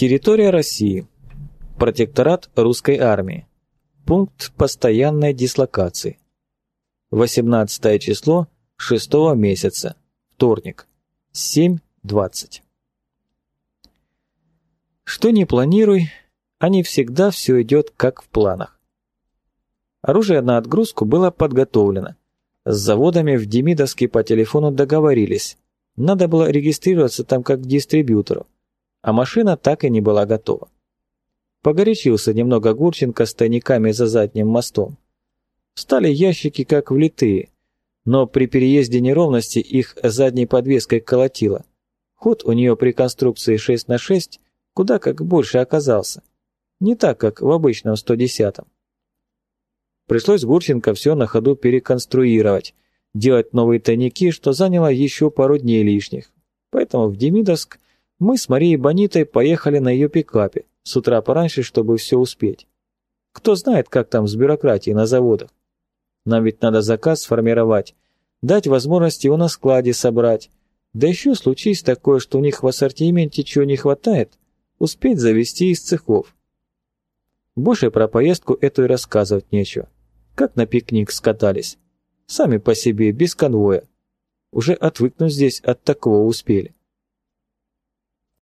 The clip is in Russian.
Территория России. Протекторат русской армии. Пункт постоянной дислокации. 18 число 6 месяца. Вторник. 7.20. Что не планируй, а не всегда все идет как в планах. Оружие на отгрузку было подготовлено. С заводами в Демидовске по телефону договорились. Надо было регистрироваться там как дистрибьютору. А машина так и не была готова. Погорячился немного Гурченко с тайниками за задним мостом. Стали ящики как влитые, но при переезде неровности их задней подвеской колотило. Ход у нее при конструкции 6 на 6 куда как больше оказался. Не так, как в обычном 110-м. Пришлось Гурченко все на ходу переконструировать, делать новые тайники, что заняло еще пару дней лишних. Поэтому в Демидовск мы с Марией Бонитой поехали на ее пикапе, с утра пораньше, чтобы все успеть. Кто знает, как там с бюрократией на заводах. Нам ведь надо заказ сформировать, дать возможность его на складе собрать. Да еще случись такое, что у них в ассортименте чего не хватает, успеть завести из цехов. Больше про поездку эту и рассказывать нечего. Как на пикник скатались. Сами по себе, без конвоя. Уже отвыкнуть здесь от такого успели.